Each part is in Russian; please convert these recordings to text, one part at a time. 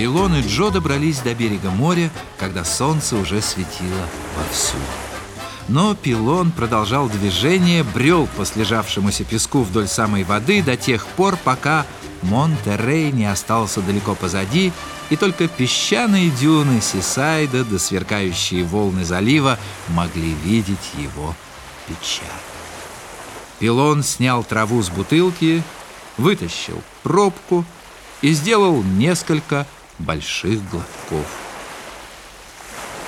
Пилон и Джо добрались до берега моря, когда солнце уже светило вовсю. Но Пилон продолжал движение, брел по слежавшемуся песку вдоль самой воды до тех пор, пока Монтерей не остался далеко позади, и только песчаные дюны Сисайда да сверкающие волны залива могли видеть его печаль. Пилон снял траву с бутылки, вытащил пробку и сделал несколько больших глотков.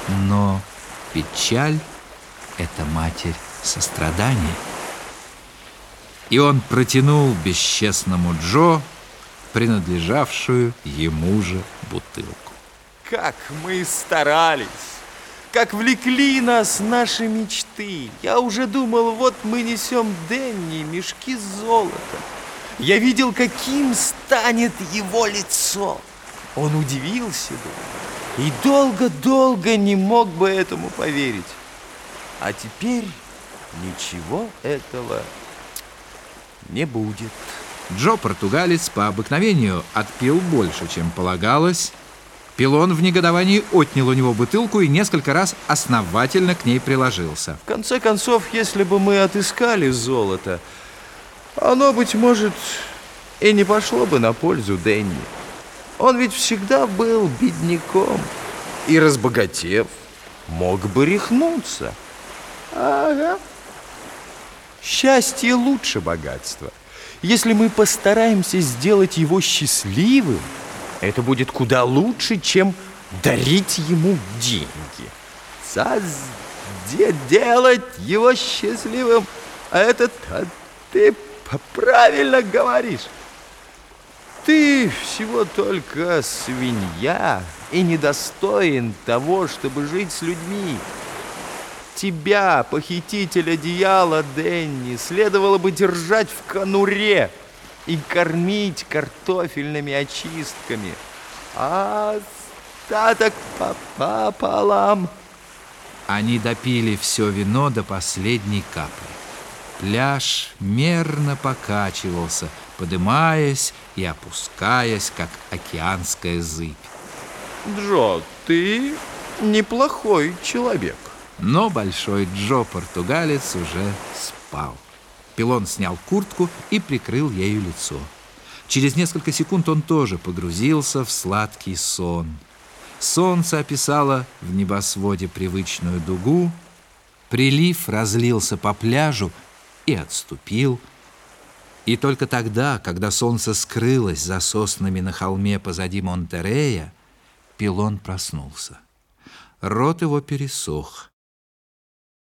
Но печаль — это матерь сострадания. И он протянул бесчестному Джо принадлежавшую ему же бутылку. Как мы старались! Как влекли нас наши мечты! Я уже думал, вот мы несем Денни мешки с золотом. Я видел, каким станет его лицо. Он удивился бы и долго-долго не мог бы этому поверить. А теперь ничего этого не будет. Джо-португалец по обыкновению отпил больше, чем полагалось. Пилон в негодовании отнял у него бутылку и несколько раз основательно к ней приложился. В конце концов, если бы мы отыскали золото, оно, быть может, и не пошло бы на пользу Дэнни. Он ведь всегда был бедняком и, разбогатев, мог бы рехнуться. Ага. Счастье лучше богатства. Если мы постараемся сделать его счастливым, это будет куда лучше, чем дарить ему деньги. Созде делать его счастливым, а это ты правильно говоришь. Ты всего только свинья и недостоин того, чтобы жить с людьми. Тебя, похититель одеяла, Денни, следовало бы держать в конуре и кормить картофельными очистками. А остаток пополам. Они допили все вино до последней капли. Пляж мерно покачивался, подымаясь и опускаясь, как океанская зыбь. Джо, ты неплохой человек. Но Большой Джо-португалец уже спал. Пилон снял куртку и прикрыл ею лицо. Через несколько секунд он тоже погрузился в сладкий сон. Солнце описало в небосводе привычную дугу, прилив разлился по пляжу и отступил. И только тогда, когда солнце скрылось за соснами на холме позади Монтерея, Пилон проснулся. Рот его пересох.